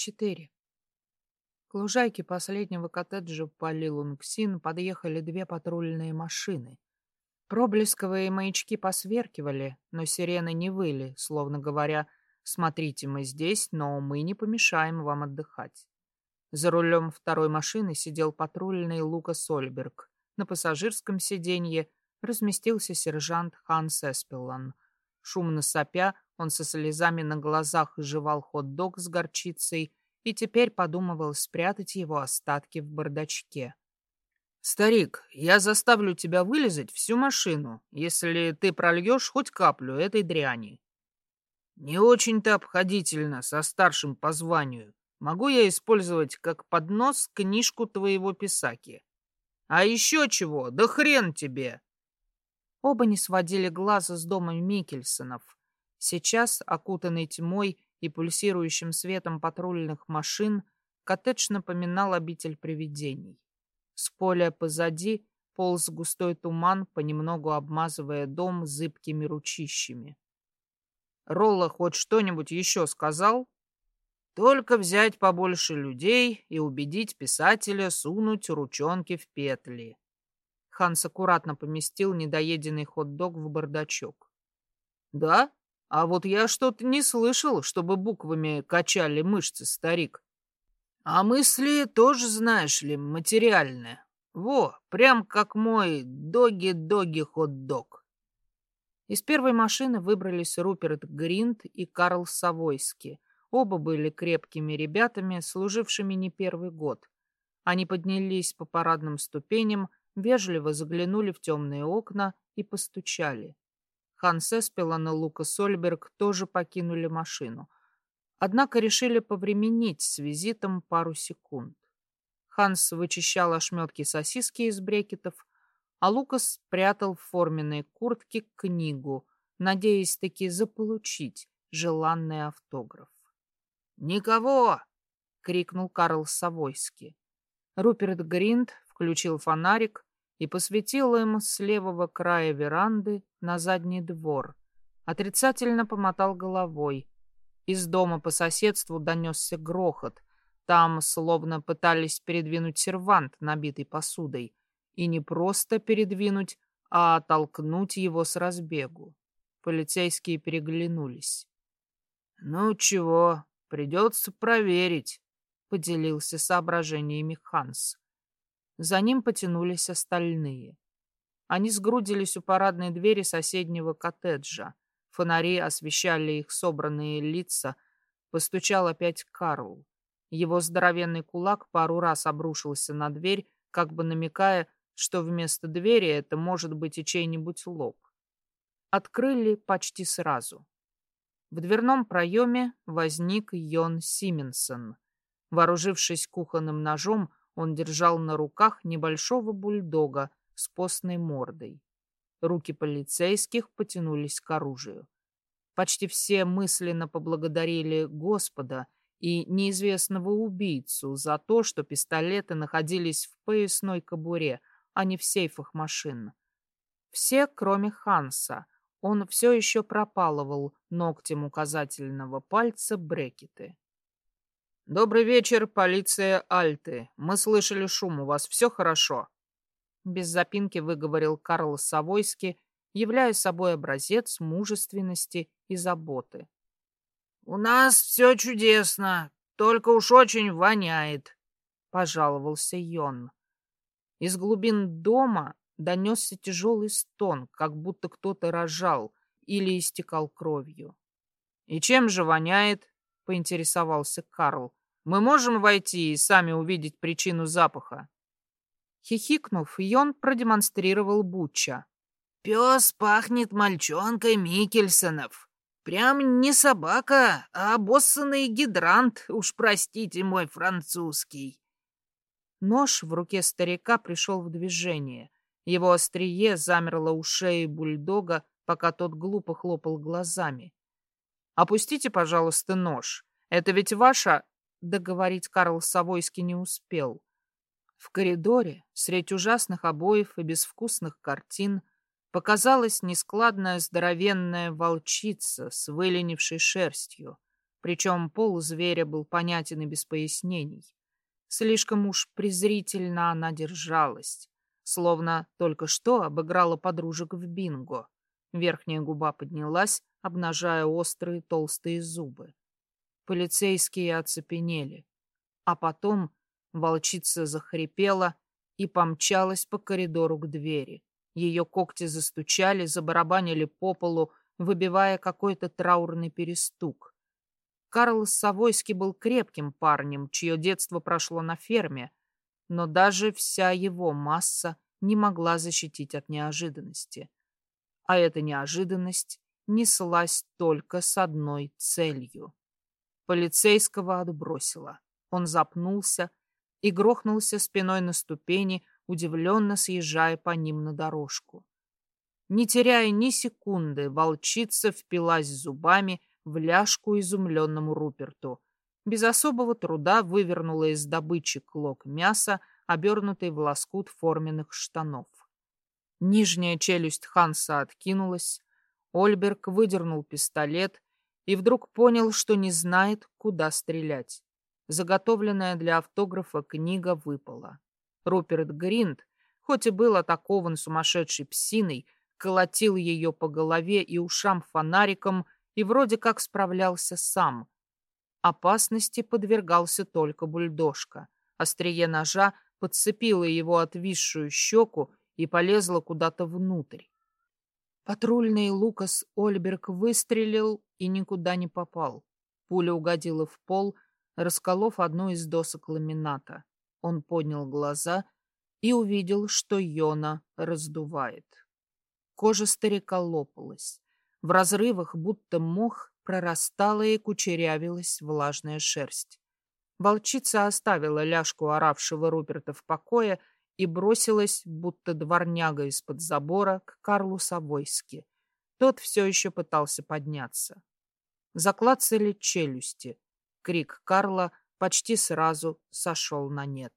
Четыре. К лужайке последнего коттеджа Палилунгсин подъехали две патрульные машины. Проблесковые маячки посверкивали, но сирены не выли, словно говоря, «Смотрите, мы здесь, но мы не помешаем вам отдыхать». За рулем второй машины сидел патрульный Лука Сольберг. На пассажирском сиденье разместился сержант Ханс Эспеллан. Шумно сопя, он со слезами на глазах жевал хот-дог с горчицей и теперь подумывал спрятать его остатки в бардачке. «Старик, я заставлю тебя вылезать всю машину, если ты прольешь хоть каплю этой дряни. Не очень-то обходительно со старшим по званию. Могу я использовать как поднос книжку твоего писаки? А еще чего? Да хрен тебе!» Оба не сводили глаза с дома Микельсонов. Сейчас, окутанный тьмой и пульсирующим светом патрульных машин, коттедж напоминал обитель привидений. С поля позади полз густой туман, понемногу обмазывая дом зыбкими ручищами. «Ролла хоть что-нибудь еще сказал?» «Только взять побольше людей и убедить писателя сунуть ручонки в петли». Ханс аккуратно поместил недоеденный хот-дог в бардачок. «Да? А вот я что-то не слышал, чтобы буквами качали мышцы, старик. А мысли тоже, знаешь ли, материальные. Во, прям как мой доги-доги-хот-дог». Из первой машины выбрались Руперт Гринд и Карл Савойски. Оба были крепкими ребятами, служившими не первый год. Они поднялись по парадным ступеням, вежливо заглянули в темные окна и постучали. Ханс Эспелан и Лука Сольберг тоже покинули машину. Однако решили повременить с визитом пару секунд. Ханс вычищал ошметки сосиски из брекетов, а Лукас спрятал в форменной куртке книгу, надеясь таки заполучить желанный автограф. «Никого!» — крикнул Карл Савойски. Руперт Гринд включил фонарик и посветил им с левого края веранды на задний двор. Отрицательно помотал головой. Из дома по соседству донесся грохот. Там словно пытались передвинуть сервант, набитый посудой. И не просто передвинуть, а оттолкнуть его с разбегу. Полицейские переглянулись. «Ну чего, придется проверить», — поделился соображениями Ханс. За ним потянулись остальные. Они сгрудились у парадной двери соседнего коттеджа. Фонари освещали их собранные лица. Постучал опять Карл. Его здоровенный кулак пару раз обрушился на дверь, как бы намекая, что вместо двери это может быть и чей-нибудь лоб. Открыли почти сразу. В дверном проеме возник Йон Сименсон. Вооружившись кухонным ножом, он держал на руках небольшого бульдога с постной мордой. Руки полицейских потянулись к оружию. Почти все мысленно поблагодарили Господа и неизвестного убийцу за то, что пистолеты находились в поясной кобуре, а не в сейфах машин. Все, кроме Ханса. Он все еще пропалывал ногтем указательного пальца брекеты. «Добрый вечер, полиция Альты. Мы слышали шум, у вас все хорошо?» Без запинки выговорил Карл Савойски, являя собой образец мужественности и заботы. «У нас все чудесно, только уж очень воняет», — пожаловался Йон. Из глубин дома донесся тяжелый стон, как будто кто-то рожал или истекал кровью. «И чем же воняет?» — поинтересовался Карл. Мы можем войти и сами увидеть причину запаха. Хихикнув, Йон продемонстрировал Буча. Пес пахнет мальчонкой Микельсонов. Прям не собака, а обоссанный гидрант, уж простите мой французский. Нож в руке старика пришел в движение. Его острие замерло у шеи бульдога, пока тот глупо хлопал глазами. «Опустите, пожалуйста, нож. Это ведь ваша...» Договорить Карл Савойский не успел. В коридоре, средь ужасных обоев и безвкусных картин, показалась нескладная здоровенная волчица с выленившей шерстью. причем пол зверя был понятен и без пояснений. Слишком уж презрительно она держалась, словно только что обыграла подружек в бинго. Верхняя губа поднялась, обнажая острые толстые зубы. Полицейские оцепенели. А потом волчица захрипела и помчалась по коридору к двери. Ее когти застучали, забарабанили по полу, выбивая какой-то траурный перестук. Карл Савойский был крепким парнем, чье детство прошло на ферме, но даже вся его масса не могла защитить от неожиданности. А эта неожиданность неслась только с одной целью. Полицейского отбросило. Он запнулся и грохнулся спиной на ступени, удивленно съезжая по ним на дорожку. Не теряя ни секунды, волчица впилась зубами в ляжку изумленному Руперту. Без особого труда вывернула из добычи клок мяса, обернутый в лоскут форменных штанов. Нижняя челюсть Ханса откинулась, Ольберг выдернул пистолет и вдруг понял, что не знает, куда стрелять. Заготовленная для автографа книга выпала. Руперт Гринд, хоть и был атакован сумасшедшей псиной, колотил ее по голове и ушам фонариком и вроде как справлялся сам. Опасности подвергался только бульдожка. Острие ножа подцепило его отвисшую щеку и полезло куда-то внутрь. Патрульный Лукас Ольберг выстрелил и никуда не попал. Пуля угодила в пол, расколов одну из досок ламината. Он поднял глаза и увидел, что Йона раздувает. Кожа старика лопалась. В разрывах, будто мох, прорастала и кучерявилась влажная шерсть. Волчица оставила ляжку оравшего Руперта в покое и бросилась, будто дворняга из-под забора, к Карлу Савойски. Тот все еще пытался подняться. Заклацали челюсти. Крик Карла почти сразу сошел на нет.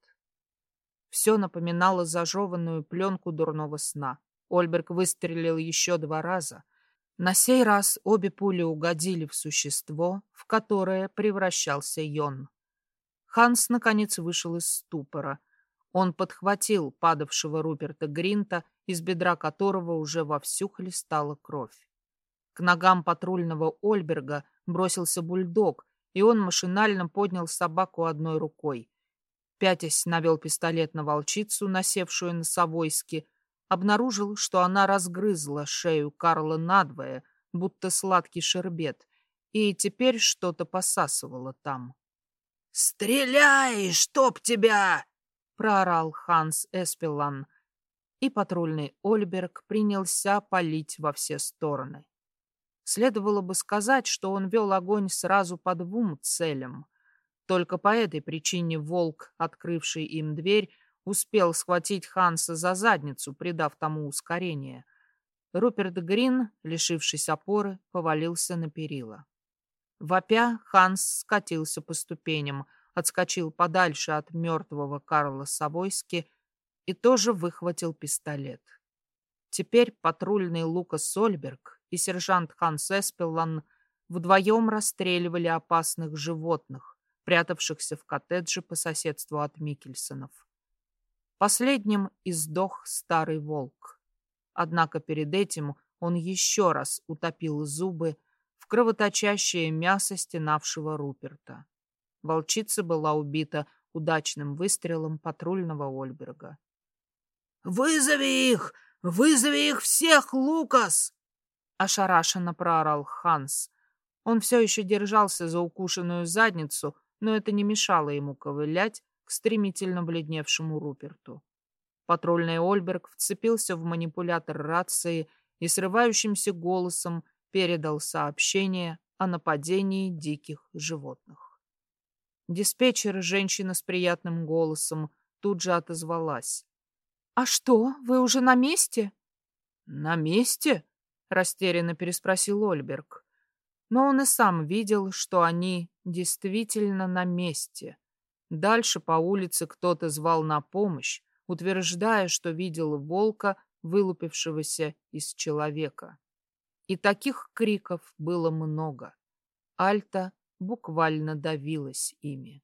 Все напоминало зажеванную пленку дурного сна. Ольберг выстрелил еще два раза. На сей раз обе пули угодили в существо, в которое превращался Йон. Ханс, наконец, вышел из ступора. Он подхватил падавшего Руперта Гринта, из бедра которого уже вовсю хлестала кровь. К ногам патрульного Ольберга бросился бульдог, и он машинально поднял собаку одной рукой. Пятясь навел пистолет на волчицу, насевшую на Савойски, обнаружил, что она разгрызла шею Карла надвое, будто сладкий шербет, и теперь что-то посасывало там. «Стреляй, чтоб тебя!» — проорал Ханс Эспелан, и патрульный Ольберг принялся палить во все стороны. Следовало бы сказать, что он вел огонь сразу по двум целям. Только по этой причине волк, открывший им дверь, успел схватить Ханса за задницу, придав тому ускорение. Руперт Грин, лишившись опоры, повалился на перила. Вопя, Ханс скатился по ступеням, отскочил подальше от мертвого Карла Савойски и тоже выхватил пистолет. Теперь патрульный Лукас Сольберг и сержант Ханс Эспеллан вдвоем расстреливали опасных животных, прятавшихся в коттедже по соседству от Микельсонов. Последним издох старый волк. Однако перед этим он еще раз утопил зубы в кровоточащее мясо стенавшего Руперта. Волчица была убита удачным выстрелом патрульного Ольберга. «Вызови их! Вызови их всех, Лукас!» Ошарашенно проорал Ханс. Он все еще держался за укушенную задницу, но это не мешало ему ковылять к стремительно бледневшему Руперту. Патрульный Ольберг вцепился в манипулятор рации и срывающимся голосом передал сообщение о нападении диких животных. Диспетчер, женщина с приятным голосом, тут же отозвалась. «А что, вы уже на месте?» «На месте?» растерянно переспросил Ольберг. Но он и сам видел, что они действительно на месте. Дальше по улице кто-то звал на помощь, утверждая, что видел волка, вылупившегося из человека. И таких криков было много. Альта буквально давилась ими.